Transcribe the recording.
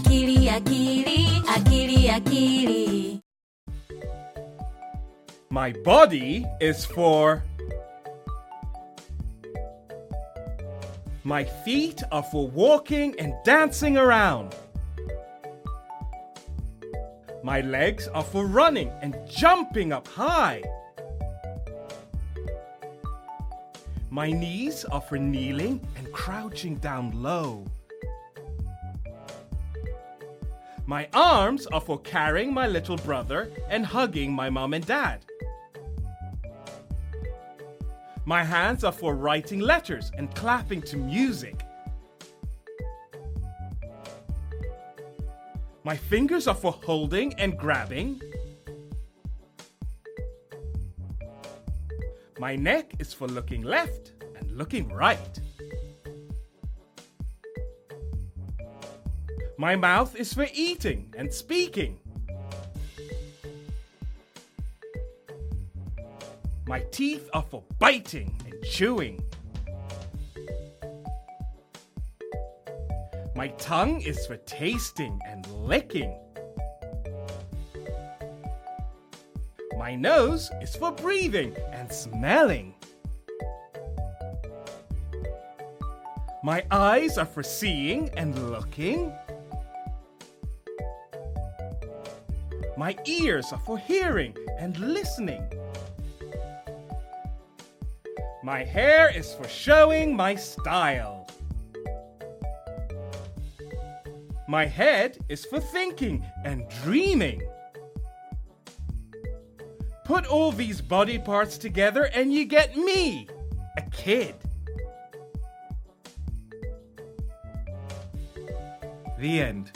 akili akili akili akili My body is for. My feet are for walking and dancing around. My legs are for running and jumping up high. My knees are for kneeling and crouching down low. My arms are for carrying my little brother and hugging my mom and dad. My hands are for writing letters and clapping to music. My fingers are for holding and grabbing. My neck is for looking left and looking right. My mouth is for eating and speaking. My teeth are for biting and chewing. My tongue is for tasting and licking. My nose is for breathing and smelling. My eyes are for seeing and looking. My ears are for hearing and listening. My hair is for showing my style. My head is for thinking and dreaming. Put all these body parts together and you get me, a kid. The end.